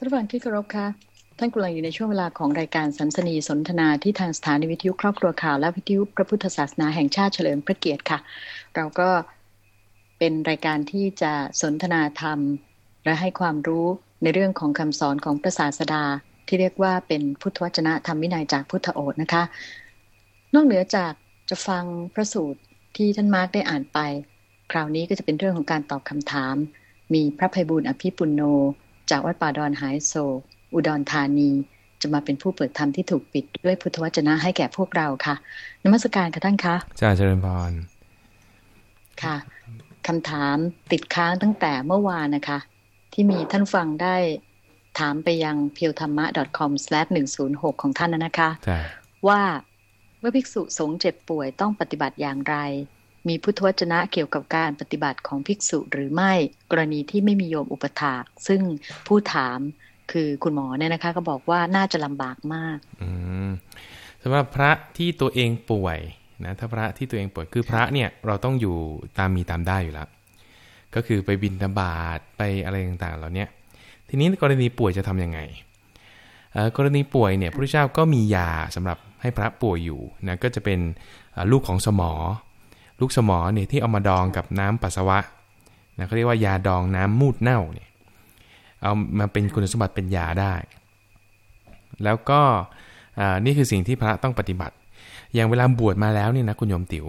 ท่านผู้ฟังที่เคารพคะท่านกำลังอยู่ในช่วงเวลาของรายการสันสนีสนทนาที่ทางสถานีวิทยุครอบครัวข่าวและวิทยุพระพุทธศาสนาแห่งชาติเฉลิมพระเกียรติค่ะ เราก็เป็นรายการที่จะสนทนาธรรม และให้ความรู้ในเรื่องของคำสอนของพระศาสดาที่เรียกว่าเป็นพุทธวจนะธรรมวินัยจากพุทธโอษนะคะ นอกเหนือจากจะฟังพระสูตรที่ท่านมาร์กได้อ่านไป คราวนี้ก็จะเป็นเรื่องของการตอบคำถาม มีพระภัยบุญอภิปุณโน จากวัดป่าดอนหายโศกอุดรธานีจะมาเป็นผู้เปิดธรรมที่ถูกปิดด้วยพุทธวจนะให้แก่พวกเราค่ะนมัสการค่ะท่านคะจ้าเจริญพรค่ะคำถามติดค้างตั้งแต่เมื่อวานนะคะ ที่มีท่านฟังได้ถามไปยัง p e w t h a m m a c o m 1 0 6ของท่านนะคะจ้าว่าเมื่อภิกษุสงฆ์เจ็บป่วยต้องปฏิบัติอย่างไร มีพุทธวจนะเกี่ยวกับการปฏิบัติของภิกษุหรือไม่กรณีที่ไม่มีโยมอุปถากซึ่งผู้ถามคือคุณหมอเนี่ยนะคะ ก็บอกว่าน่าจะลำบากมากอืมสำหรับพระที่ตัวเองป่วยนะถ้าพระที่ตัวเองป่วยคือพระเนี่ยเราต้องอยู่ตามมีตามได้อยู่แล้ว ก็คือไปบินตบาตไปอะไรต่างๆเหล่านี้ทีนี้กรณีป่วยจะทํำยังไงกรณีป่วยเนี่ยพระพุทธเจ้าก็มียาสำหรับให้พระป่วยอยู่นะก็จะเป็นลูกของสมอ ลูกสมอเนี่ยที่เอามาดองกับน้ำปัสสาวะนะเขาเรียกว่ายาดองน้ำมูดเน่าเนี่ยเอามาเป็นคุณสมบัติเป็นยาได้ แล้วก็อ่านี่คือสิ่งที่พระต้องปฏิบัติ อย่างเวลาบวชมาแล้วเนี่ยนะคุณโยมติว๋ว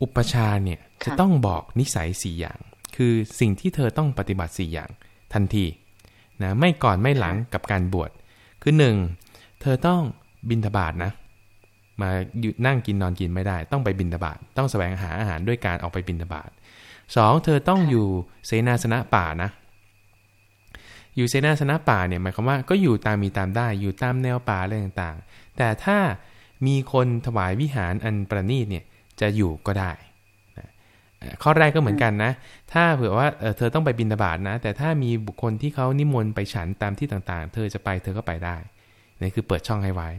อุปชฌาย์เนี่ยจะต้องบอกนิสัยสี่อย่าง คือสิ่งที่เธอต้องปฏิบัติสี่อย่างทันทีนะไม่ก่อนไม่หลังกับการบวชคือหนึ่งเธอต้องบินทบาทนะ มาอยู่นั่งกินนอนกินไม่ได้ ต้องไปบินทบาทต้องแสวงหาอาหารด้วยการออกไปบินทบาทสองเธอต้องอยู่เสนาสนะป่านะ อยู่เสนาสนะป่าเนี่ยหมายความว่าก็อยู่ตามมีตามได้อยู่ตามแนวป่าอะไรต่างๆ แต่ถ้ามีคนถวายวิหารอันประณีตเนี่ยจะอยู่ก็ได้ข้อแรกก็เหมือนกันนะ ถ้าเผื่อว่าเธอต้องไปบินทบาทนะ แต่ถ้ามีบุคคลที่เขานิมนต์ไปฉันตามที่ต่างๆ เธอจะไปเธอก็ไปได้นี่คือเปิดช่องให้ไว้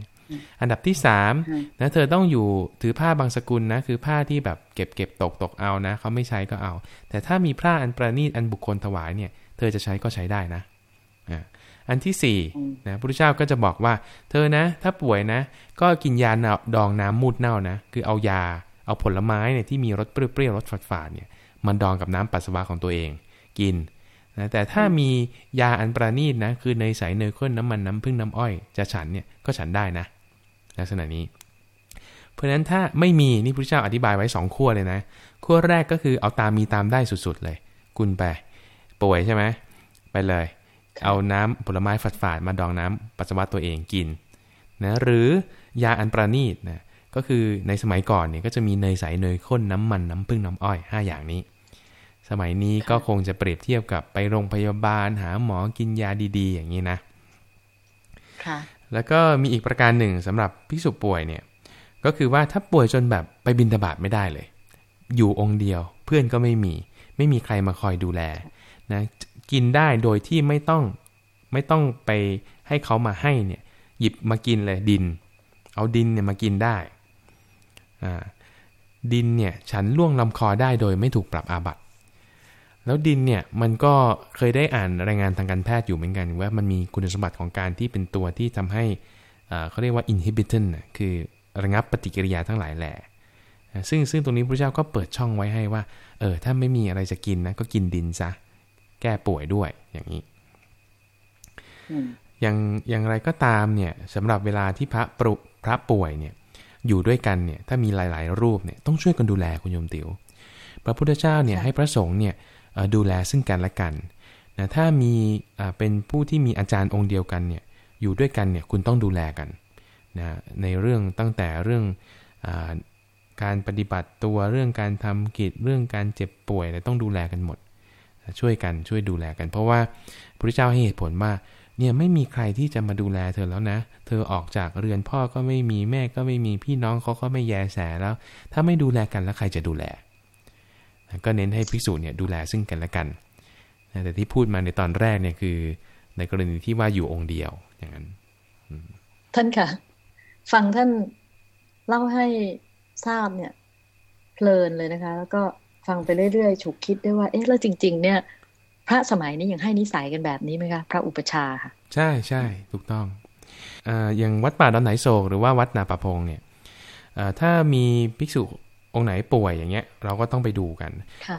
อันดับที่สามอืมนะเธอต้องอยู่ถือผ้าบางสกุลนะ คือผ้าที่แบบเก็บเก็บตกตกเอานะเขาไม่ใช้ก็เอา แต่ถ้ามีผ้าอันประณีตอันบุคคลถวายเนี่ย เธอจะใช้ก็ใช้ได้นะอะอันที่สี่อืมนะพระพุทธเจ้าก็จะบอกว่า เธอนะ ถ้าป่วยนะ ก็กินยาเนาดองน้ำมูดเน่านะ คือเอายาเอาผลไม้เนี่ยที่มีรสเปรี้ยวๆรสฝาดๆเนี่ยมันดองกับน้ำปัสสาวะของตัวเอง กินนะแต่ถ้ามียาอันประณีตนะ คือเนยใสเนยข้นน้ำมันน้ำผึ้งน้ำอ้อย จะฉันเนี่ยก็ฉันได้นะ ลักษณะนี้ เพราะฉะนั้นถ้าไม่มีนี่พระเจ้าอธิบายไว้สองขั้วเลยนะขั้วแรกก็คือเอาตามมีตามได้สุดๆเลย คุณไปป่วยใช่ไหมไปเลย เอาน้ำผลไม้ฝาดๆมาดองน้ำปัสสาวะตัวเองกินนะหรือยาอันประณีตนะก็คือในสมัยก่อนเนี่ยก็จะมีเนยใสเนยข้นน้ำมันน้ำผึ้งน้ำอ้อย 5 อย่างนี้ สมัยนี้ก็คงจะเปรียบเทียบกับไปโรงพยาบาลหาหมอกินยาดี ๆ อย่างนี้นะค่ะ แล้วก็มีอีกประการหนึ่งสำหรับภิกษุป่วยเนี่ยก็คือว่าถ้าป่วยจนแบบไปบินตบาตไม่ได้เลย อยู่องค์เดียวเพื่อนก็ไม่มี ไม่มีใครมาคอยดูแลนะกินได้โดยที่ไม่ต้องไม่ต้องไปให้เขามาให้เนี่ยหยิบมากินเลยดิน เอาดินเนี่ยมากินได้ดินเนี่ยฉันล่วงลำคอได้โดยไม่ถูกปรับอาบัติ แล้วดินเนี่ยมันก็เคยได้อ่านรายงานทางการแพทย์อยู่เหมือนกัน ว่ามันมีคุณสมบัติของการที่เป็นตัวที่ทำให้อ่าเขาเรียกว่า inhibitor น่ะคือระงับปฏิกิริยาทั้งหลายแหล่อ่าซึ่งซึ่งตรงนี้พระเจ้าก็เปิดช่องไว้ให้ว่า เออ ถ้าไม่มีอะไรจะกินนะ ก็กินดินซะ แก้ป่วยด้วยอย่างนี้อืมอย่างอย่างไรก็ตามเนี่ยสำหรับเวลาที่พระปรุพระป่วยเนี่ย อยู่ด้วยกันเนี่ย ถ้ามีหลาย ๆ รูปเนี่ย ต้องช่วยกันดูแลคุณโยมติว๋ว พระพุทธเจ้าเนี่ยให้พระสงฆ์เนี่ยเอ่อ ดูแลซึ่งกันและกันนะถ้ามีเป็นผู้ที่มีอาจารย์องค์เดียวกันเนี่ยอยู่ด้วยกันเนี่ยคุณต้องดูแลกันนะในเรื่องตั้งแต่เรื่องอการปฏิบัติตัวเรื่องการทำกิจเรื่องการเจ็บป่วยเนี่ยต้องดูแลกันหมด ช่วยกันช่วยดูแลกัน เพราะว่าพระเจ้าให้เหตุผลว่าเนี่ยไม่มีใครที่จะมาดูแลเธอแล้วนะ เธอออกจากเรือนพ่อก็ไม่มีแม่ก็ไม่มีพี่น้องเขาก็ไม่แยแสแล้ว ถ้าไม่ดูแลกันแล้วใครจะดูแล ก็เน้นให้ภิกษุเนี่ยดูแลซึ่งกันและกันนะแต่ที่พูดมาในตอนแรกเนี่ยคือ ในกรณีที่ว่าอยู่องค์เดียวอย่างนั้นท่านค่ะฟังท่านเล่าให้ทราบเนี่ย เพลินเลยนะคะ แล้วก็ฟังไปเรื่อยๆฉุกคิดด้วยว่าเอ๊ะแล้วจริง ๆ เนี่ย พระสมัยนี้ยังให้นิสัยกันแบบนี้ไหมคะพระอุปชาค่ะ ใช่ใช่ถูกต้องออย่างวัดป่าดอนไหนโศกหรือว่าวัดนาประพงเนี่ยถ้ามีภิกษุ องค์ไหนป่วยอย่างเงี้ย เราก็ต้องไปดูกัน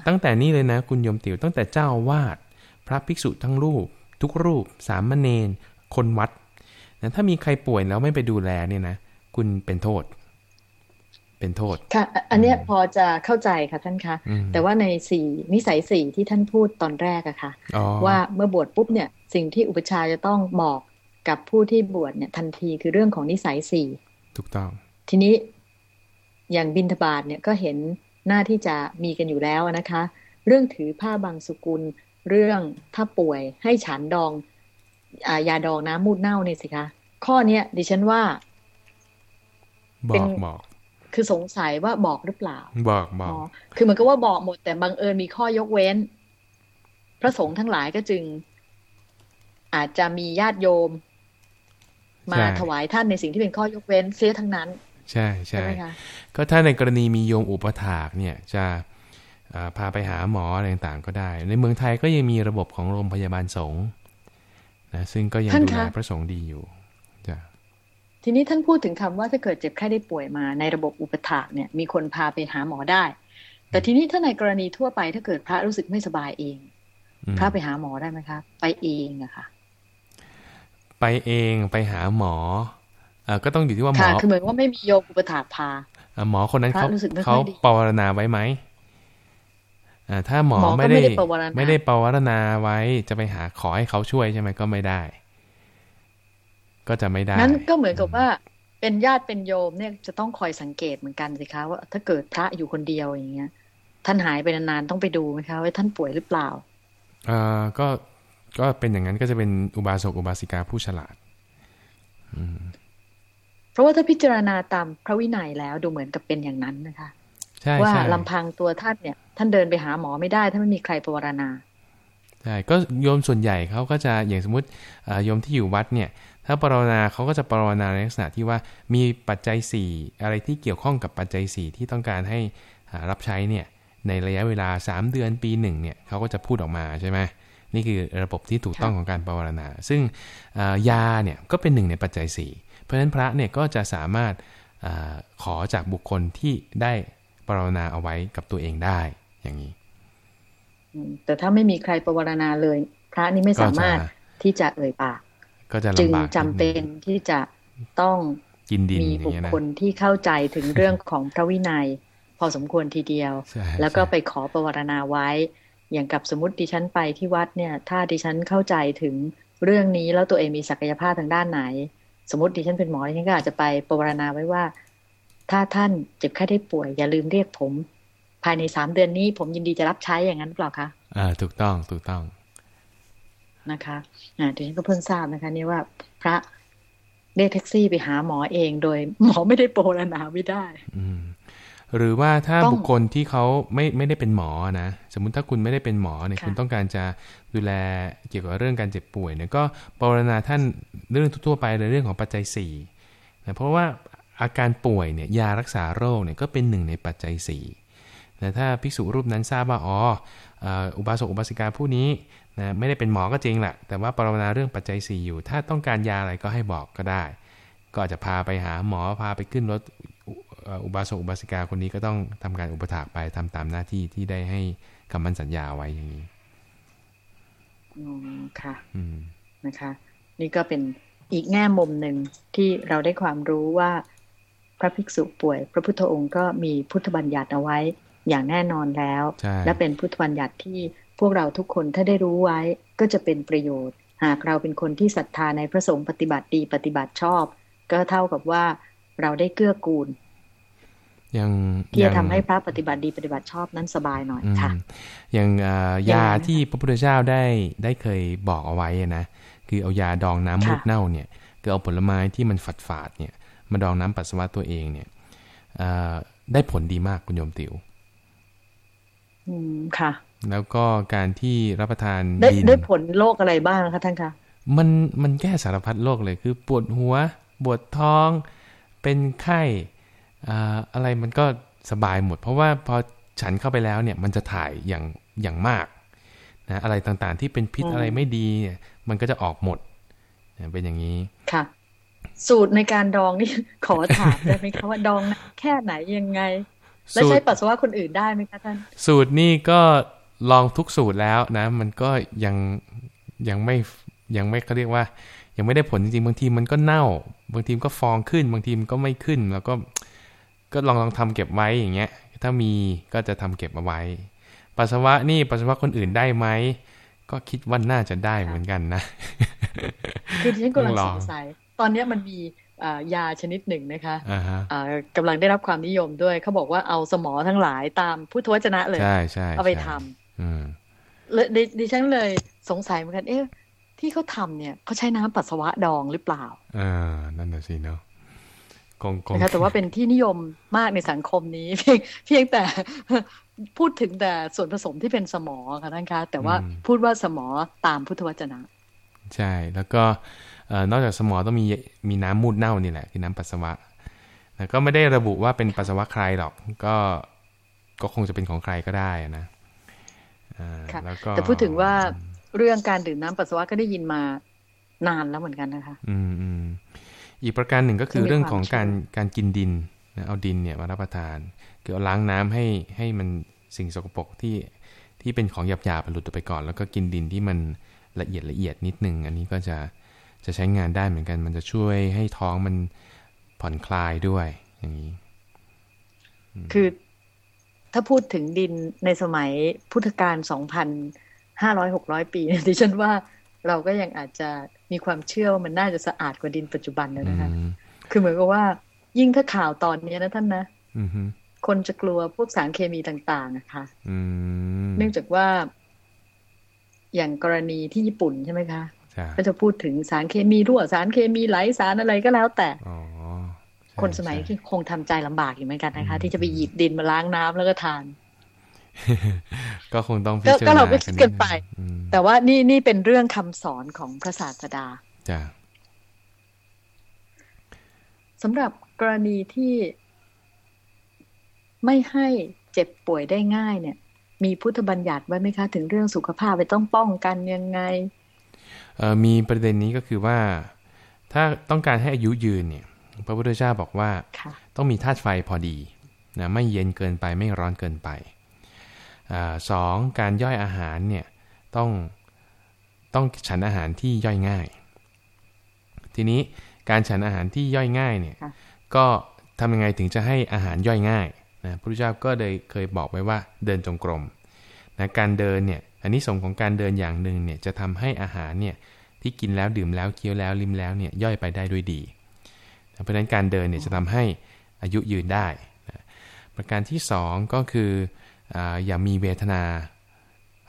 ตั้งแต่นี้เลยนะคุณโยมติ๋วตั้งแต่เจ้าวาด พระภิกษุทั้งรูป ทุกรูป สามเณรคนวัดนะถ้ามีใครป่วยแล้วไม่ไปดูแลเนี่ยนะคุณเป็นโทษ เป็นโทษค่ะ อันเนี้ยพอจะเข้าใจค่ะท่านคะแต่ว่าในสี่นิสัยสี่ที่ท่านพูดตอนแรกอะค่ะว่าเมื่อบวชปุ๊บเนี่ยสิ่งที่อุปชาจะต้องบอกกับผู้ที่บวชเนี่ยทันทีคือเรื่องของนิสัยสี่ถูกต้อง ทีนี้ อย่างบินทบาทเนี่ยก็เห็นหน้าที่จะมีกันอยู่แล้วนะคะ เรื่องถือผ้าบางสุกุล เรื่องถ้าป่วยให้ฉันดองอายาดองน้ำมูดเน่านี่สิคะ ข้อเนี้ยดิฉันว่า บอกบอกคือสงสัยว่าบอกหรือเปล่า บอกบอกคือเหมือนกับว่าบอกหมด แต่บังเอิญมีข้อยกเว้น พระสงฆ์ทั้งหลายก็จึง อาจจะมีญาติโยม มาถวายท่านในสิ่งที่เป็นข้อยกเว้นเสียทั้งนั้น ใช่ใช่ก็ถ้าในกรณีมีโยมอุปถากเนี่ยจะพาไปหาหมออะไรต่างๆก็ได้ ในเมืองไทยก็ยังมีระบบของโรงพยาบาลสงฆ์นะซึ่งก็ยังดูแลพระสงฆ์ดีอยู่จ้ะทีนี้ท่านพูดถึงคำว่าถ้าเกิดเจ็บไข้ได้ป่วยมา ในระบบอุปถากเนี่ยมีคนพาไปหาหมอได้ แต่ทีนี้ถ้าในกรณีทั่วไปถ้าเกิดพระรู้สึกไม่สบายเอง พระไปหาหมอได้ไหมคะ ไปเองอะค่ะ ไปเองไปหาหมออ ก็ต้องอยู่ที่ว่าหมอคือเหมือนว่าไม่มีโยมอุปถากพาหมอคนนั้นเขาเขาปรารณาไว้ไหมถ้าหมอไม่ได้ไม่ได้ปวารณาไว้จะไปหาขอให้เขาช่วยใช่ไหมก็ไม่ได้ ก็จะไม่ได้นั้นก็เหมือนกับว่า เป็นญาติเป็นโยมเนี่ยจะต้องคอยสังเกตเหมือนกันสิคะว่าถ้าเกิดพระอยู่คนเดียวอย่างเงี้ย ท่านหายไปนานๆต้องไปดูไหมคะว่าท่านป่วยหรือเปล่าอ่าก็ก็เป็นอย่างนั้นก็จะเป็นอุบาสกอุบาสิกาผู้ฉลาด อืมเพ ราะว่าถ้าพิจารณาตามพระวินัยแล้วดูเหมือนกับเป็นอย่างนั้นนะคะว่าลำพังตัวท่านเนี่ย ท่านเดินไปหาหมอไม่ได้ ถ้าไม่มีใครปรารณาใช่ก็โยมส่วนใหญ่เขาก็จะอย่างสมมติโยมที่อยู่วัดเนี่ย ถ้าปรารณาเขาก็จะปรารณาในลักษณะที่ว่ามีปัจจัย 4 อะไรที่เกี่ยวข้องกับปัจจัย 4 ที่ต้องการให้รับใช้เนี่ยในระยะเวลา 3 เดือนปีหนึ่งเนี่ยเขาก็จะพูดออกมาใช่ไหมนี่คือระบบที่ถูกต้องของการปรารณาซึ่งยาเนี่ยก็เป็นหนึ่งในปัจจัย4 เพราะฉะนั้นพระเนี่ยก็จะสามารถอขอจากบุคคลที่ได้ปรารณาเอาไว้กับตัวเองได้อย่างนี้แต่ถ้าไม่มีใครปรารณาเลย พระนี่ไม่สามารถที่จะเอ่ยปากก็จะจึงจำเป็นที่จะต้องมีบุคคลที่เข้าใจถึงเรื่องของพระวินัย พอสมควรทีเดียว แล้วก็ไปขอปรารณาไว้ อย่างกับสมมติดิฉันไปที่วัดเนี่ย ถ้าดิฉันเข้าใจถึงเรื่องนี้แล้วตัวเองมีศักยภาพทางด้านไหน สมมติดิฉันเป็นหมอดิฉันก็อาจจะไปปรารณาไว้ว่า ถ้าท่านเจ็บแค่ได้ป่วย อย่าลืมเรียกผม ภายในสามเดือนนี้ ผมยินดีจะรับใช้อย่างนั้นเปล่าคะอ่า ถูกต้องถูกต้องนะคะอ่าเดี๋ยวฉันก็เพิ่งทราบนะคะนี่ว่าพระเรียกแท็กซี่ไปหาหมอเองโดยหมอไม่ได้โปรนาไม่ได้ อืม หรือว่าถ้าบุคคลที่เขาไม่ไม่ได้เป็นหมอนะสมมุติถ้าคุณไม่ได้เป็นหมอเนี่ยคุณต้องการจะดูแลเกี่ยวกับเรื่องการเจ็บป่วยเนี่ยก็ปรณาท่านเรื่องทั่วไปในเรื่องของปัจจัยสี่เพราะว่าอาการป่วยเนี่ยยารักษาโรคเนี่ยก็เป็นหนึ่งในปัจจัย4แต่ถ้าภิกษุรูปนั้นทราบว่าอ๋ออุบาสกอุบาสิกาผู้นี้นะไม่ได้เป็นหมอก็จริงแหละแต่ว่าปรารณาเรื่องปัจจัย4อยู่ ถ้าต้องการยาอะไรก็ให้บอกก็ได้ ก็จะพาไปหาหมอพาไปขึ้นรถ อุบาสกอุบาสิกาคนนี้ก็ต้องทำการอุปถากไปทำตามหน้าที่ที่ได้ให้คำมั่นสัญญาไว้อย่างนี้อ๋อค่ะนะคะ นี่ก็เป็นอีกแง่มุมหนึ่งที่เราได้ความรู้ว่าพระภิกษุป่วย พระพุทธองค์ก็มีพุทธบัญญัติเอาไว้อย่างแน่นอนแล้ว และเป็นพุทธบัญญัติที่พวกเราทุกคนถ้าได้รู้ไว้ก็จะเป็นประโยชน์ หากเราเป็นคนที่ศรัทธาในพระสงฆ์ปฏิบัติดีปฏิบัติชอบ ก็เท่ากับว่าเราได้เกื้อกูลอ ย่างที่จะทำให้พระปฏิบัติดีปฏิบัติชอบนั้นสบายหน่อยค่ะ อย่างยาที่พระพุทธเจ้าได้ได้เคยบอกเอาไว้นะคือเอายาดองน้ำมูดเน่าเนี่ยคือเอาผลไม้ที่มันฝาดฝาดเนี่ยมาดองน้ำปัสสาวะตัวเองเนี่ยได้ผลดีมากคุณโยมติว๋วอืมค่ะ แล้วก็การที่รับประทานได้ได้ผลโรคอะไรบ้างคะท่านคะมันมันแก้สารพัดโรคเลยคือปวดหัวปวดท้อง เป็นไข้ อะไรมันก็สบายหมด เพราะว่าพอฉันเข้าไปแล้วเนี่ยมันจะถ่ายอย่างอย่างมากนะอะไรต่างๆที่เป็นพิษอะไรไม่ดีเนี่ยมันก็จะออกหมดนะเป็นอย่างนี้ค่ะ สูตรในการดองนี่ขอถามได้ไหมคะว่าดองแค่ไหนยังไง แล้วใช้ปัสสาวะคนอื่นได้ไหมคะท่าน สูตรนี่ก็ลองทุกสูตรแล้วนะ มันก็ยังยังไม่ยังไม่เขาเรียกว่า ยังไม่ได้ผลจริงๆบางทีมันก็เน่า บางทีมันก็ฟองขึ้น บางทีมันก็ไม่ขึ้น แล้วก็ ก็ลองลองทำเก็บไว้อย่างเงี้ย ถ้ามีก็จะทำเก็บเอาไว้ ปัสสาวะนี่ปัสสาวะคนอื่นได้ไหม ก็คิดว่าน่าจะได้เหมือนกันนะ คือที่ฉันกำลังสงสัย ตอนนี้มันมียาชนิดหนึ่งนะคะอ่าฮะกำลังได้รับความนิยมด้วย เขาบอกว่าเอาสมอทั้งหลายตามพุทธวจนะเลย ใช่ใช่เอาไปทอืมำเลยดิดิฉันเลยสงสัยเหมือนกัน เอ๊ะ ที่เขาทำเนี่ยเขาใช้น้ำปัสสาวะดองหรือเปล่า เออ นั่นน่ะสิเนาะ คงคงนะคะแต่ว่าเป็นที่นิยมมากในสังคมนี้ เพียงเพียงแต่พูดถึงแต่ส่วนผสมที่เป็นสมอค่ะท่านคะแต่ว่าพูดว่าสมอตามพุทธวจนะ ใช่ แล้วก็เอ่อนอกจากสมอต้องมีมีน้ำมูดเน่านี่แหละคือน้ำปัสสาวะแต่ก็ไม่ได้ระบุว่าเป็นปัสสาวะใครหรอก ก็ก็คงจะเป็นของใครก็ได้นะอ่าค่ะแล้วก็แต่พูดถึงว่าเรื่องการดื่มน้ำปัสสาวะก็ได้ยินมานานแล้วเหมือนกันนะคะ อืมอืม อีกประการหนึ่งก็คือจะมีเรื่องของความการเชื่อการกินดินนะเอาดินเนี่ยมารับประทาน คือเอาล้างน้ำให้ให้มันสิ่งสกปรกที่ที่เป็นของหยาบๆหลุดออกไปก่อน แล้วก็กินดินที่มันละเอียดละเอียดนิดนึง อันนี้ก็จะจะใช้งานได้เหมือนกัน มันจะช่วยให้ท้องมันผ่อนคลายด้วยอย่างนี้ คือถ้าพูดถึงดินในสมัยพุทธกาลสองพันห้าร้อยหกร้อยปีเนี่ยดิฉันว่าเราก็ยังอาจจะ มีความเชื่อว่ามันน่าจะสะอาดกว่าดินปัจจุบันนะนะคะอืมคือเหมือนกับว่า ยิ่งถ้าข่าวตอนนี้นะท่านนะอืมฮึคนจะกลัวพวกสารเคมีต่างๆนะคะอืมเนื่องจากว่า อย่างกรณีที่ญี่ปุ่นใช่ไหมคะใช่ก็จะพูดถึงสารเคมีรั่วสารเคมีไหลสารอะไรก็แล้วแต่อ๋อใช่คนสมัยใช่ที่คงทำใจลำบากอยู่เหมือนกันนะคะอืมที่จะไปหยิบดินมาล้างน้ำแล้วก็ทาน ก็คงต้องพิก็จารก็ณาเราก็คิดกันไปอืมแต่ว่านี่นี่เป็นเรื่องคำสอนของพระศาสดาจ้ะสำหรับกรณีที่ไม่ให้เจ็บป่วยได้ง่ายเนี่ย มีพุทธบัญญัติไว้ไหมคะ ถึงเรื่องสุขภาพไปต้องป้องกันยังไงเอ่อมีประเด็นนี้ก็คือว่า ถ้าต้องการให้อายุยืนเนี่ย พระพุทธเจ้าบอกว่าค่ะต้องมีธาตุไฟพอดีนะไม่เย็นเกินไปไม่ร้อนเกินไปอา สองการย่อยอาหารเนี่ยต้องต้องฉันอาหารที่ย่อยง่าย ทีนี้การฉันอาหารที่ย่อยง่ายเนี่ยค่ะก็ทำยังไงถึงจะให้อาหารย่อยง่ายนะพระพุทธเจ้าก็เลยเคยบอกไว้ว่าเดินจงกรมนะการเดินเนี่ยอันนี้สงส์ของการเดินอย่างหนึ่งเนี่ยจะทำให้อาหารเนี่ยที่กินแล้วดื่มแล้วเคี้ยวแล้วลิ้มแล้วเนี่ยย่อยไปได้ด้วยดีนะเพราะฉะนั้นการเดินเนี่ยจะทำให้อายุยืนได้นะประการที่สองก็คือ อาอย่ามีเวทนา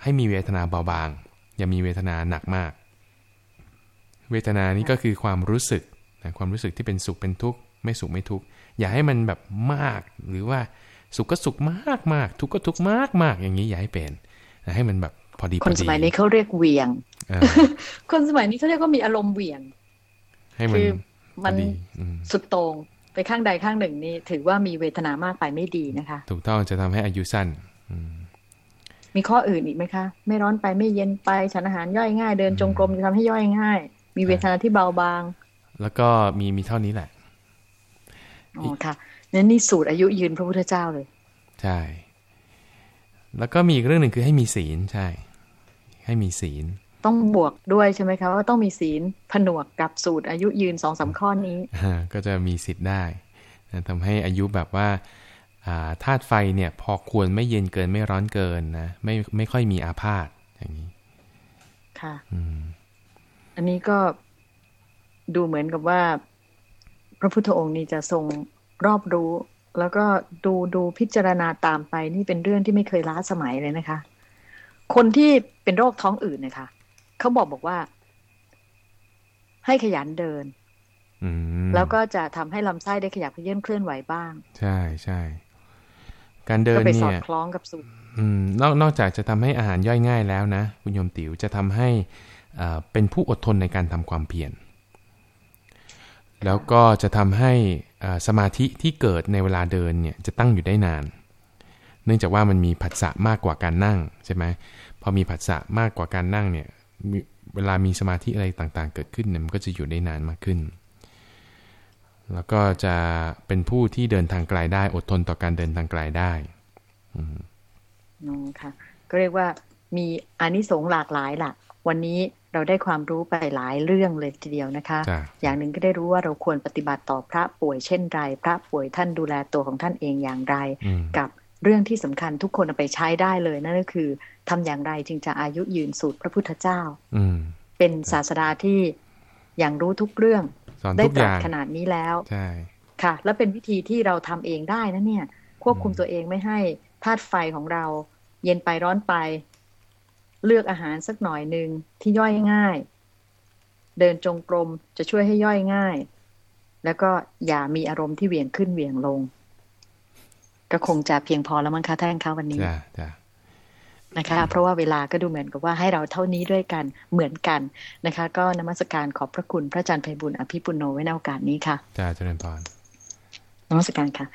ให้มีเวทนาเบาบาง อย่ามีเวทนาหนักมาก เวทนานี้ก็คือความรู้สึกนะความรู้สึกที่เป็นสุขเป็นทุกข์ไม่สุขไม่ทุกข์อย่าให้มันแบบมากหรือว่าสุขก็สุขมากมากทุกข์ก็ทุกข์มากมากอย่างนี้อย่าให้เป็นนะให้มันแบบพอดีพคอนดีสมัยนี้เขาเรียกเหวียงเออคนสมัยนี้เขาเรียกว่ามีอารมณ์เหวี่ยง ให้มันคือพมัอนดีอืมสุดโต่งไปข้างใดข้างหนึ่งนี่ถือว่ามีเวทนามากไปไม่ดีนะคะ ถูกต้องจะทำให้อายุสั้นอื มมีข้ออื่นอีกไหมคะ ไม่ร้อนไปไม่เย็นไปฉันอาหารย่อยง่าย เดินจงกรมจะทำให้ย่อยง่าย มีเวทนาที่เบาบาง แล้วก็มีมีเท่านี้แหละอ๋อค่ะนั่นนี่สูตรอายุยืนพระพุทธเจ้าเลย ใช่ แล้วก็มีอีกเรื่องหนึ่งคือให้มีศีลใช่ ให้มีศีล ต้องบวกด้วยใช่ไหมคะว่าต้องมีศีลผนวกกับสูตรอายุยืนสองสามข้อนี้อ่าก็จะมีสิทธิ์ได้นะทำให้อายุแบบว่าอ่า ธาตุไฟเนี่ยพอควรไม่เย็นเกินไม่ร้อนเกินนะไม่ไม่ค่อยมีอาพาธอย่างนี้ ค่ะอืมอันนี้ก็ดูเหมือนกับว่า พระพุทธองค์นี่จะทรงรอบรู้ แล้วก็ดูดูพิจารณาตามไป นี่เป็นเรื่องที่ไม่เคยล้าสมัยเลยนะคะ คนที่เป็นโรคท้องอืดเนะคะเขาบอกบอกว่า ให้ขยันเดินอืมแล้วก็จะทำให้ลำไส้ได้ขยับเขยื่อนเคลื่อนไหวบ้าง ใช่ใช่ การเดินก็ไปสอเนี่ดยคล้องกับสูตรอืมนอกนอกจากจะทำให้อาหารย่อยง่ายแล้วนะ คุณโยมติ๋วจะทำให้อ่าเป็นผู้อดทนในการทำความเพียรแล้วก็จะทำให้อ่าสมาธิที่เกิดในเวลาเดินเนี่ยจะตั้งอยู่ได้นานนื่องจากว่ามันมีผัสสะมากกว่าการนั่งใช่ไหมพอมีผัสสะมากกว่าการนั่งเนี่ยเวลามีสมาธิอะไรต่างๆ เกิดขึ้นเนี่ยมันก็จะอยู่ได้นานมากขึ้น แล้วก็จะเป็นผู้ที่เดินทางไกลได้ อดทนต่อการเดินทางไกลได้อืมอ๋อค่ะ ก็เรียกว่ามีอานิสงส์หลากหลายล่ะ วันนี้เราได้ความรู้ไปหลายเรื่องเลยทีเดียวนะคะ อย่างหนึ่งก็ได้รู้ว่าเราควรปฏิบัติต่อพระป่วยเช่นไร พระป่วยท่านดูแลตัวของท่านเองอย่างไร กับเรื่องที่สำคัญทุกคนเอาไปใช้ได้เลยนั่นก็คือทำอย่างไรจึงจะอายุยืนสูตรพระพุทธเจ้า อืเป็นศาสดาที่อย่างรู้ทุกเรื่อง ได้ตรัสขนาดนี้แล้วใช่ค่ะ แล้วเป็นวิธีที่เราทำเองได้นะเนี่ย ควบคุมตัวเองไม่ให้ธาตุไฟของเรา เย็นไปร้อนไป เลือกอาหารสักหน่อยหนึ่งที่ย่อยง่าย เดินจงกรมจะช่วยให้ย่อยง่าย แล้วก็อย่ามีอารมณ์ที่เหวี่ยงขึ้นเหวี่ยงลง ก็คงจะเพียงพอแล้วมั้งคะท่านคะวันนี้จ้าจ้า นะคะ เพราะว่าเวลาก็ดูเหมือนกับว่าให้เราเท่านี้ด้วยกันเหมือนกันนะคะ ก็นมัสการขอบพระคุณพระอาจารย์ไพบุญอภิปุโนไว้ในโอกาสนี้ค่ะจ้าเจริญพรนมัสการค่ะ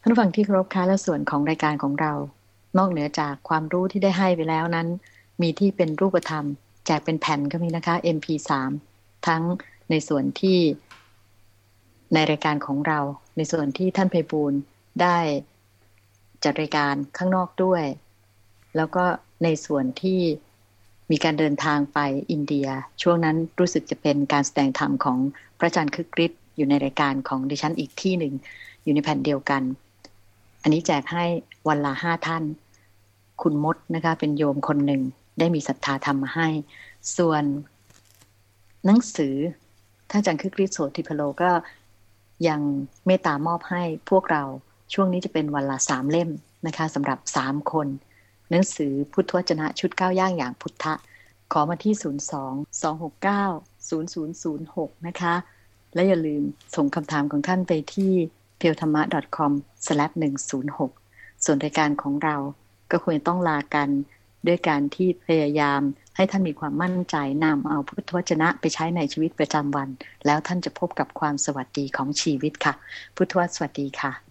ท่านผู้ฟังที่เคารพค่ะและส่วนของรายการของเรา นอกเหนือจากความรู้ที่ได้ให้ไปแล้วนั้น มีที่เป็นรูปธรรม แจกเป็นแผ่นก็มีนะคะ MP3 ทั้งในส่วนที่ในรายการของเรา ในส่วนที่ท่านไพบูลได้จัดรายการข้างนอกด้วย แล้วก็ในส่วนที่มีการเดินทางไปอินเดีย ช่วงนั้นรู้สึกจะเป็นการแสดงธรรมของพระอาจารย์คึกฤทธิ์อยู่ในรายการของดิฉันอีกที่หนึ่งอยู่ในแผ่นเดียวกัน อันนี้แจกให้วันละห้าท่าน คุณมดนะคะเป็นโยมคนหนึ่งได้มีศรัทธาทำมาให้ ส่วนหนังสือท่านอาจารย์คึกฤทธิ์โสติพโลก็ยังเมตตามอบให้พวกเราช่วงนี้จะเป็นวันละสามเล่มนะคะสำหรับสามคน หนังสือพุทธวจนะชุดก้าวย่างอย่างพุทธะ ขอมาที่ 02 269 0006 นะคะ และอย่าลืมส่งคำถามของท่านไปที่ p e วธรรมะ .com/ 106ส่วนรายการของเราก็ควรต้องลากันด้วยการที่พยายามให้ท่านมีความมั่นใจนำเอาพุทธวจนะไปใช้ในชีวิตประจำวัน แล้วท่านจะพบกับความสวัสดีของชีวิตค่ะ พุทธวสวัสดีค่ะ